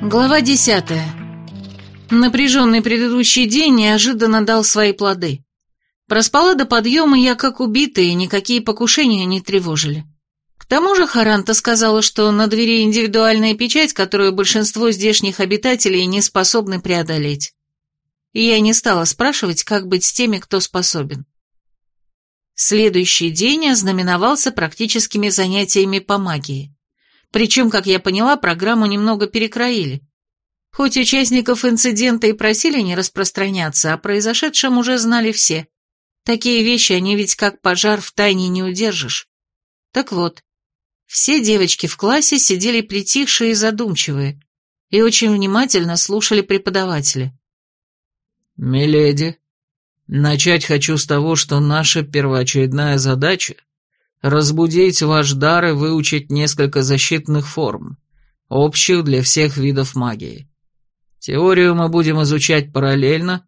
Глава десятая. Напряженный предыдущий день неожиданно дал свои плоды. Проспала до подъема я как убитая, никакие покушения не тревожили. К тому же Харанта сказала, что на двери индивидуальная печать, которую большинство здешних обитателей не способны преодолеть. И я не стала спрашивать, как быть с теми, кто способен. Следующий день ознаменовался практическими занятиями по магии. Причем, как я поняла, программу немного перекроили. Хоть участников инцидента и просили не распространяться, о произошедшем уже знали все. Такие вещи они ведь как пожар в тайне не удержишь. Так вот, все девочки в классе сидели притихшие и задумчивые, и очень внимательно слушали преподавателя. «Миледи, начать хочу с того, что наша первоочередная задача разбудить ваш дар и выучить несколько защитных форм, общих для всех видов магии. Теорию мы будем изучать параллельно,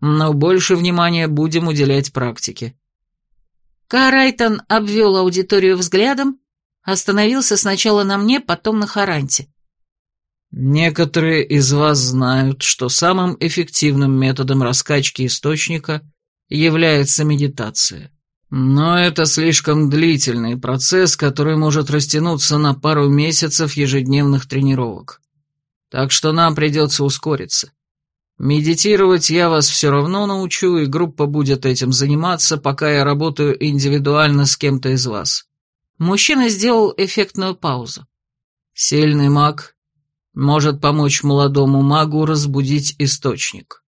но больше внимания будем уделять практике. Карайтон обвел аудиторию взглядом, остановился сначала на мне, потом на Харанте. Некоторые из вас знают, что самым эффективным методом раскачки источника является медитация. Но это слишком длительный процесс, который может растянуться на пару месяцев ежедневных тренировок. Так что нам придется ускориться. Медитировать я вас все равно научу, и группа будет этим заниматься, пока я работаю индивидуально с кем-то из вас. Мужчина сделал эффектную паузу. Сильный маг может помочь молодому магу разбудить источник.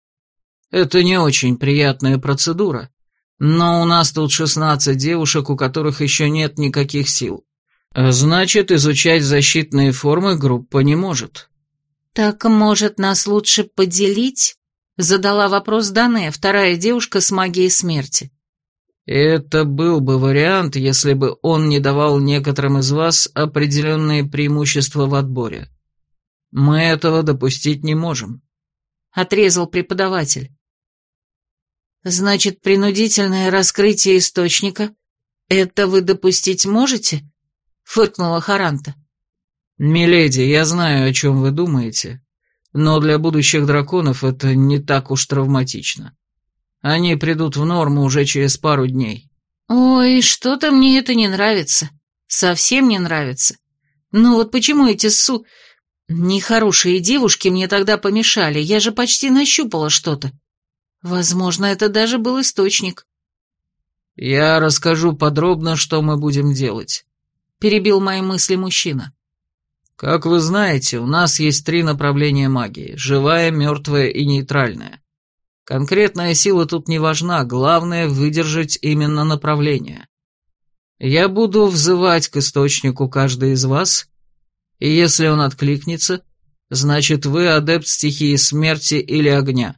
Это не очень приятная процедура, но у нас тут шестнадцать девушек, у которых еще нет никаких сил. Значит, изучать защитные формы группа не может. Так, может, нас лучше поделить? Задала вопрос Дане, вторая девушка с магией смерти. Это был бы вариант, если бы он не давал некоторым из вас определенные преимущества в отборе. Мы этого допустить не можем. Отрезал преподаватель. «Значит, принудительное раскрытие источника — это вы допустить можете?» — фыркнула Харанта. «Миледи, я знаю, о чем вы думаете, но для будущих драконов это не так уж травматично. Они придут в норму уже через пару дней». «Ой, что-то мне это не нравится. Совсем не нравится. Ну вот почему эти су... Нехорошие девушки мне тогда помешали, я же почти нащупала что-то. Возможно, это даже был источник. «Я расскажу подробно, что мы будем делать», — перебил мои мысли мужчина. «Как вы знаете, у нас есть три направления магии — живая, мертвая и нейтральная. Конкретная сила тут не важна, главное — выдержать именно направление. Я буду взывать к источнику каждый из вас, и если он откликнется, значит, вы адепт стихии смерти или огня.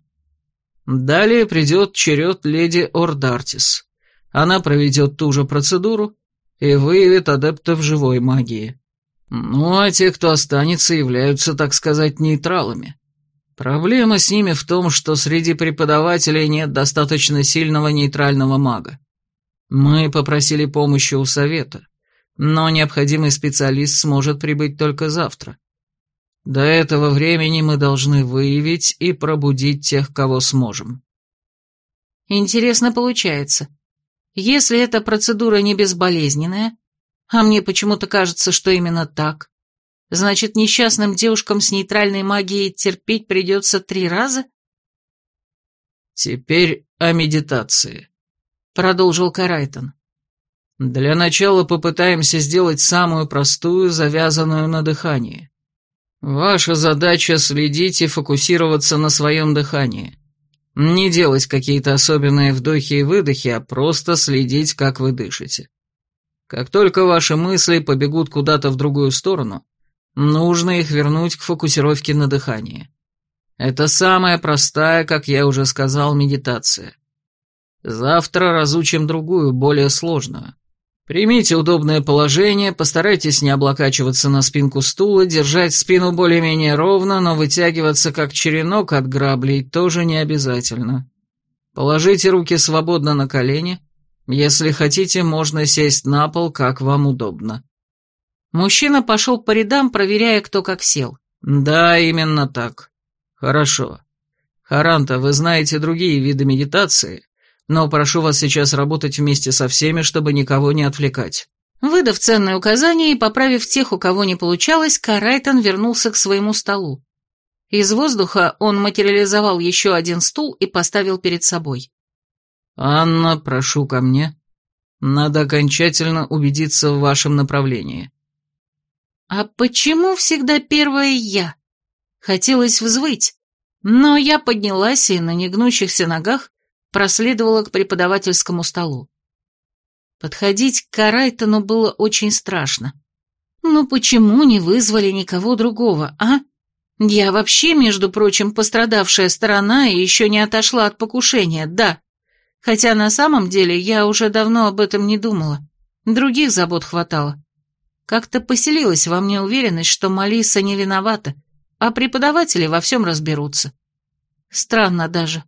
Далее придет черед леди Ордартис. Она проведет ту же процедуру и выявит адептов живой магии. Ну, а те, кто останется, являются, так сказать, нейтралами. Проблема с ними в том, что среди преподавателей нет достаточно сильного нейтрального мага. Мы попросили помощи у совета, но необходимый специалист сможет прибыть только завтра. До этого времени мы должны выявить и пробудить тех, кого сможем. Интересно получается. Если эта процедура не безболезненная, а мне почему-то кажется, что именно так, значит, несчастным девушкам с нейтральной магией терпеть придется три раза? Теперь о медитации, продолжил Карайтон. Для начала попытаемся сделать самую простую, завязанную на дыхании. Ваша задача следить и фокусироваться на своем дыхании. Не делать какие-то особенные вдохи и выдохи, а просто следить, как вы дышите. Как только ваши мысли побегут куда-то в другую сторону, нужно их вернуть к фокусировке на дыхании. Это самая простая, как я уже сказал, медитация. Завтра разучим другую, более сложную. Примите удобное положение, постарайтесь не облокачиваться на спинку стула, держать спину более-менее ровно, но вытягиваться как черенок от граблей тоже не обязательно. Положите руки свободно на колени Если хотите, можно сесть на пол, как вам удобно». Мужчина пошел по рядам, проверяя, кто как сел. «Да, именно так. Хорошо. Харанта, вы знаете другие виды медитации, но прошу вас сейчас работать вместе со всеми, чтобы никого не отвлекать». Выдав ценное указание и поправив тех, у кого не получалось, Карайтон вернулся к своему столу. Из воздуха он материализовал еще один стул и поставил перед собой. «Анна, прошу ко мне. Надо окончательно убедиться в вашем направлении». «А почему всегда первая я?» Хотелось взвыть, но я поднялась и на негнущихся ногах проследовала к преподавательскому столу. Подходить к Карайтону было очень страшно. Ну почему не вызвали никого другого, а? Я вообще, между прочим, пострадавшая сторона и еще не отошла от покушения, да. Хотя на самом деле я уже давно об этом не думала. Других забот хватало. Как-то поселилась во мне уверенность, что Малиса не виновата, а преподаватели во всем разберутся. Странно даже.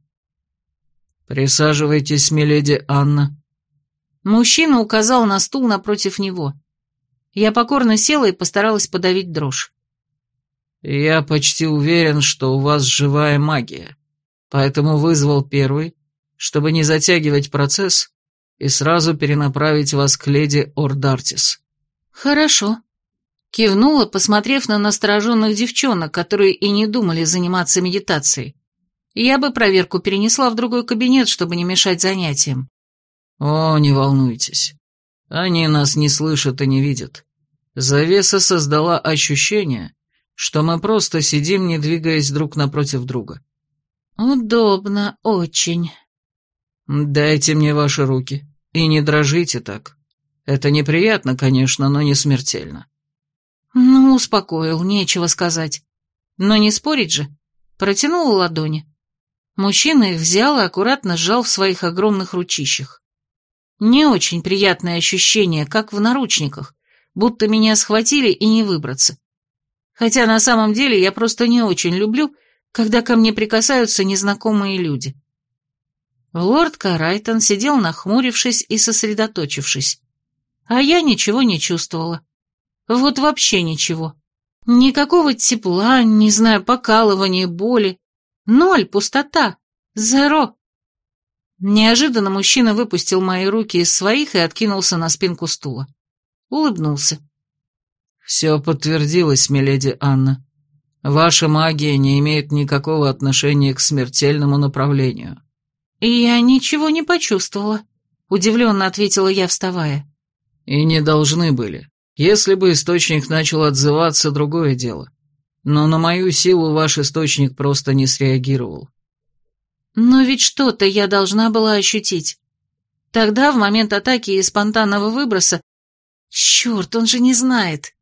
«Присаживайтесь, миледи Анна». Мужчина указал на стул напротив него. Я покорно села и постаралась подавить дрожь. «Я почти уверен, что у вас живая магия, поэтому вызвал первый, чтобы не затягивать процесс и сразу перенаправить вас к леди Ордартис». «Хорошо», — кивнула, посмотрев на настороженных девчонок, которые и не думали заниматься медитацией. Я бы проверку перенесла в другой кабинет, чтобы не мешать занятиям. «О, не волнуйтесь. Они нас не слышат и не видят. Завеса создала ощущение, что мы просто сидим, не двигаясь друг напротив друга. Удобно, очень. Дайте мне ваши руки и не дрожите так. Это неприятно, конечно, но не смертельно. Ну, успокоил, нечего сказать. Но не спорить же. Протянула ладони. Мужчина их взял и аккуратно сжал в своих огромных ручищах. Не очень приятное ощущение, как в наручниках, будто меня схватили и не выбраться. Хотя на самом деле я просто не очень люблю, когда ко мне прикасаются незнакомые люди. Лорд Карайтон сидел нахмурившись и сосредоточившись, а я ничего не чувствовала. Вот вообще ничего. Никакого тепла, не знаю, покалывания, боли. Ноль, пустота. Зеро. Неожиданно мужчина выпустил мои руки из своих и откинулся на спинку стула. Улыбнулся. «Все подтвердилось, миледи Анна. Ваша магия не имеет никакого отношения к смертельному направлению». «Я ничего не почувствовала», — удивленно ответила я, вставая. «И не должны были. Если бы источник начал отзываться, другое дело. Но на мою силу ваш источник просто не среагировал». «Но ведь что-то я должна была ощутить. Тогда, в момент атаки и спонтанного выброса... Черт, он же не знает.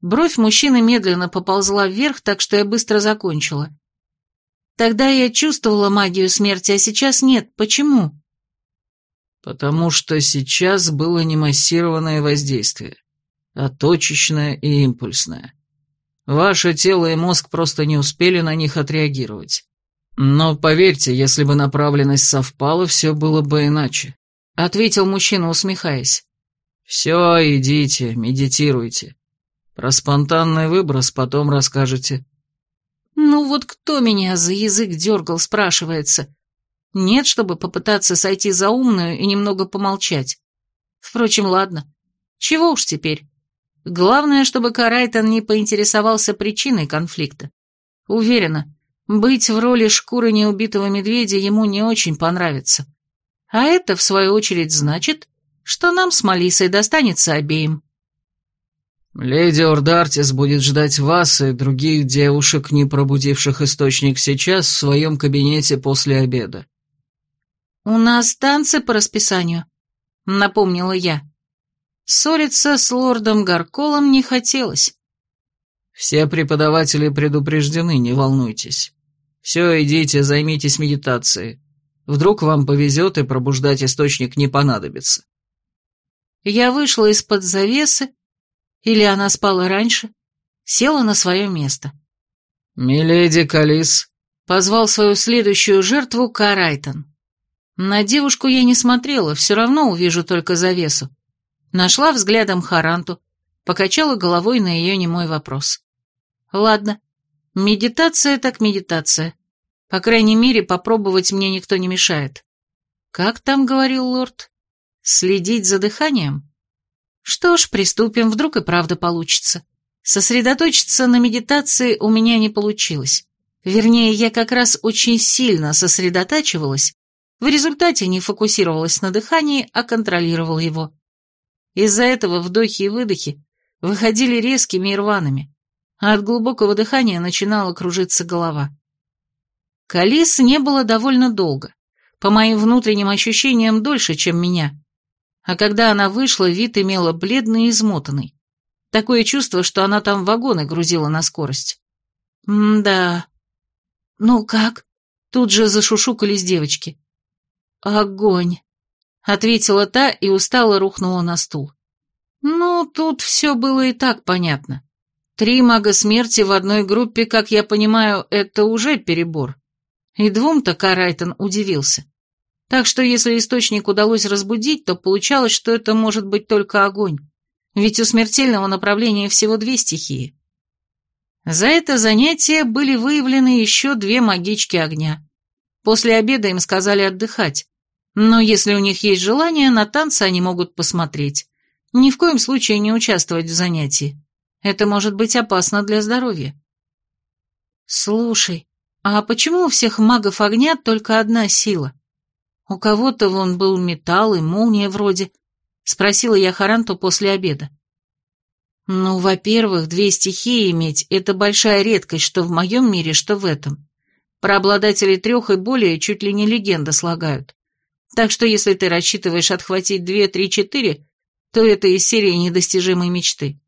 Бровь мужчины медленно поползла вверх, так что я быстро закончила. Тогда я чувствовала магию смерти, а сейчас нет. Почему? Потому что сейчас было не массированное воздействие, а точечное и импульсное. Ваше тело и мозг просто не успели на них отреагировать. Но поверьте, если бы направленность совпала, все было бы иначе. Ответил мужчина, усмехаясь. Все, идите, медитируйте. Про спонтанный выброс потом расскажете. Ну вот кто меня за язык дергал, спрашивается. Нет, чтобы попытаться сойти за умную и немного помолчать. Впрочем, ладно. Чего уж теперь. Главное, чтобы Карайтон не поинтересовался причиной конфликта. Уверена, быть в роли шкуры неубитого медведя ему не очень понравится. А это, в свою очередь, значит, что нам с Малисой достанется обеим. «Леди Ордартис будет ждать вас и других девушек, не пробудивших источник сейчас, в своем кабинете после обеда». «У нас танцы по расписанию», — напомнила я. Ссориться с лордом Гарколом не хотелось. «Все преподаватели предупреждены, не волнуйтесь. Все, идите, займитесь медитацией. Вдруг вам повезет, и пробуждать источник не понадобится». Я вышла из-под завесы, или она спала раньше? Села на свое место. «Миледи Калис», — позвал свою следующую жертву Карайтон. На девушку я не смотрела, все равно увижу только завесу. Нашла взглядом Харанту, покачала головой на ее немой вопрос. Ладно, медитация так медитация. По крайней мере, попробовать мне никто не мешает. Как там говорил лорд? Следить за дыханием? Что ж, приступим, вдруг и правда получится. Сосредоточиться на медитации у меня не получилось. Вернее, я как раз очень сильно сосредотачивалась, в результате не фокусировалась на дыхании, а контролировала его. Из-за этого вдохи и выдохи выходили резкими и рваными, а от глубокого дыхания начинала кружиться голова. Калис не было довольно долго, по моим внутренним ощущениям дольше, чем меня. А когда она вышла, вид имела бледный и измотанный. Такое чувство, что она там вагоны грузила на скорость. М-да. Ну как? Тут же зашушукались девочки. «Огонь!» — ответила та и устало рухнула на стул. «Ну, тут все было и так понятно. Три мага смерти в одной группе, как я понимаю, это уже перебор. И двум-то Карайтон удивился. Так что если источник удалось разбудить, то получалось, что это может быть только огонь. Ведь у смертельного направления всего две стихии. За это занятие были выявлены еще две магички огня. После обеда им сказали отдыхать, но если у них есть желание, на танцы они могут посмотреть. Ни в коем случае не участвовать в занятии. Это может быть опасно для здоровья. Слушай, а почему у всех магов огня только одна сила? У кого-то вон был металл и молния вроде. Спросила я Харанту после обеда. Ну, во-первых, две стихии иметь – это большая редкость, что в моем мире, что в этом. Про обладателей трех и более чуть ли не легенда слагают. Так что если ты рассчитываешь отхватить две, три, четыре, то это из серии недостижимой мечты.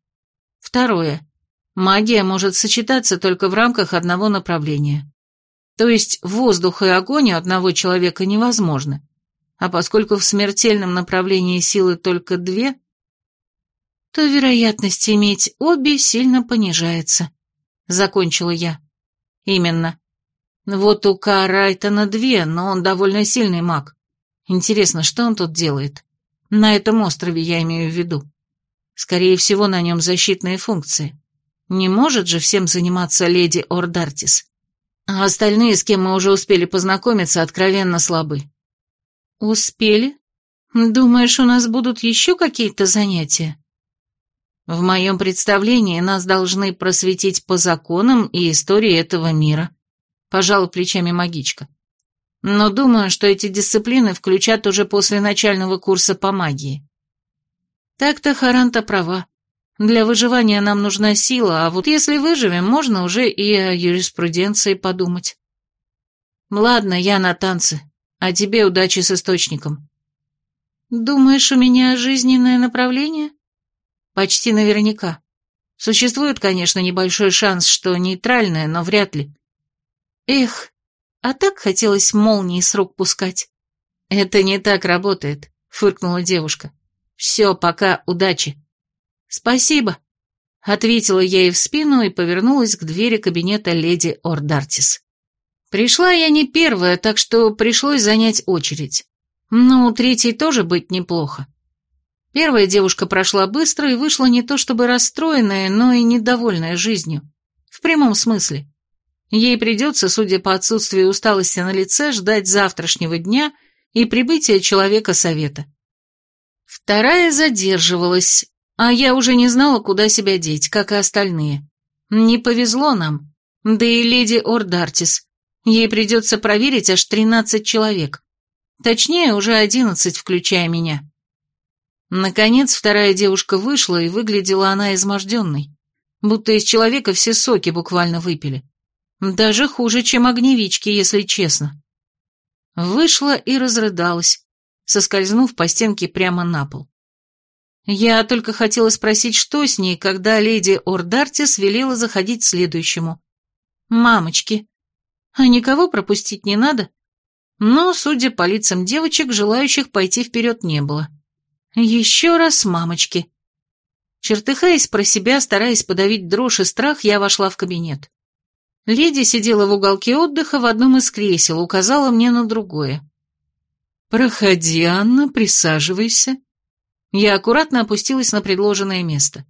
Второе. Магия может сочетаться только в рамках одного направления. То есть воздух и огонь у одного человека невозможны. А поскольку в смертельном направлении силы только две, то вероятность иметь обе сильно понижается. Закончила я. Именно. Вот у Карайтона две, но он довольно сильный маг. Интересно, что он тут делает? На этом острове я имею в виду. Скорее всего, на нем защитные функции. Не может же всем заниматься леди Ордартис. А остальные, с кем мы уже успели познакомиться, откровенно слабы. Успели? Думаешь, у нас будут еще какие-то занятия? В моем представлении нас должны просветить по законам и истории этого мира. Пожала плечами магичка но думаю, что эти дисциплины включат уже после начального курса по магии. Так-то Харанта права. Для выживания нам нужна сила, а вот если выживем, можно уже и о юриспруденции подумать. Ладно, я на танцы, а тебе удачи с источником. Думаешь, у меня жизненное направление? Почти наверняка. Существует, конечно, небольшой шанс, что нейтральное, но вряд ли. Эх, а так хотелось молнии с рук пускать. «Это не так работает», — фыркнула девушка. «Все, пока, удачи». «Спасибо», — ответила я ей в спину и повернулась к двери кабинета леди Ордартис. Пришла я не первая, так что пришлось занять очередь. Ну, третьей тоже быть неплохо. Первая девушка прошла быстро и вышла не то чтобы расстроенная, но и недовольная жизнью. В прямом смысле. Ей придется, судя по отсутствию усталости на лице, ждать завтрашнего дня и прибытия человека совета. Вторая задерживалась, а я уже не знала, куда себя деть, как и остальные. Не повезло нам. Да и леди Ордартис. Ей придется проверить аж тринадцать человек. Точнее, уже одиннадцать, включая меня. Наконец, вторая девушка вышла, и выглядела она изможденной. Будто из человека все соки буквально выпили. Даже хуже, чем огневички, если честно. Вышла и разрыдалась, соскользнув по стенке прямо на пол. Я только хотела спросить, что с ней, когда леди Ордартис велела заходить следующему. «Мамочки, а никого пропустить не надо?» Но, судя по лицам девочек, желающих пойти вперед не было. Еще раз мамочки. Чертыхаясь про себя, стараясь подавить дрожь и страх, я вошла в кабинет. Леди сидела в уголке отдыха в одном из кресел, указала мне на другое. «Проходи, Анна, присаживайся». Я аккуратно опустилась на предложенное место.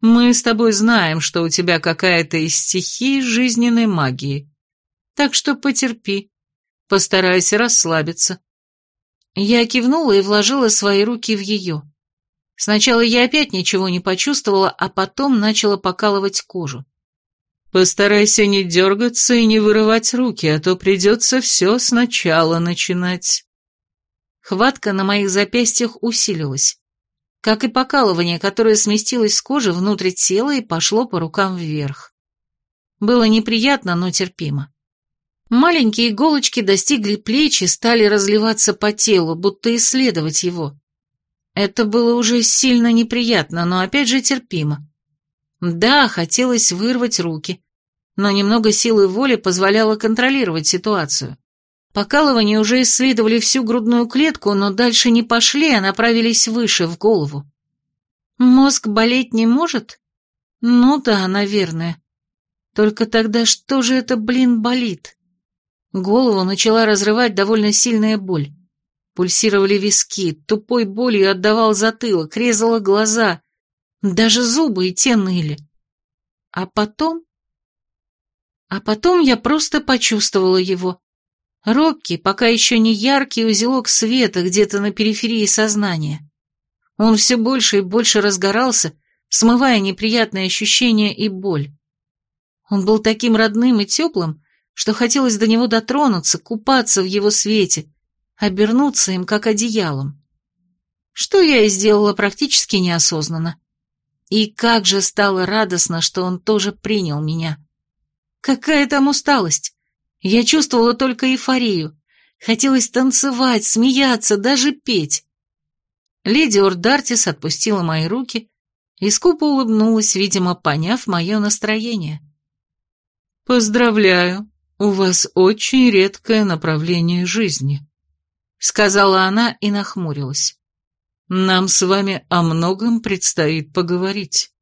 «Мы с тобой знаем, что у тебя какая-то из стихий жизненной магии. Так что потерпи, постарайся расслабиться». Я кивнула и вложила свои руки в ее. Сначала я опять ничего не почувствовала, а потом начала покалывать кожу. «Постарайся не дергаться и не вырывать руки, а то придется все сначала начинать». Хватка на моих запястьях усилилась. Как и покалывание, которое сместилось с кожи внутрь тела и пошло по рукам вверх. Было неприятно, но терпимо. Маленькие иголочки достигли плеч и стали разливаться по телу, будто исследовать его. Это было уже сильно неприятно, но опять же терпимо. Да, хотелось вырвать руки, но немного силы воли позволяло контролировать ситуацию. Покалывания уже исследовали всю грудную клетку, но дальше не пошли, а направились выше, в голову. Мозг болеть не может? Ну да, наверное. Только тогда что же это, блин, болит? Голову начала разрывать довольно сильная боль. Пульсировали виски, тупой болью отдавал затылок, резала глаза. Даже зубы и те ныли. А потом... А потом я просто почувствовала его. Робкий, пока еще не яркий узелок света где-то на периферии сознания. Он все больше и больше разгорался, смывая неприятные ощущения и боль. Он был таким родным и теплым, что хотелось до него дотронуться, купаться в его свете, обернуться им как одеялом. Что я и сделала практически неосознанно. И как же стало радостно, что он тоже принял меня. Какая там усталость! Я чувствовала только эйфорию. Хотелось танцевать, смеяться, даже петь. Леди Ордартис отпустила мои руки и скупо улыбнулась, видимо, поняв мое настроение. «Поздравляю, у вас очень редкое направление жизни», — сказала она и нахмурилась. «Нам с вами о многом предстоит поговорить».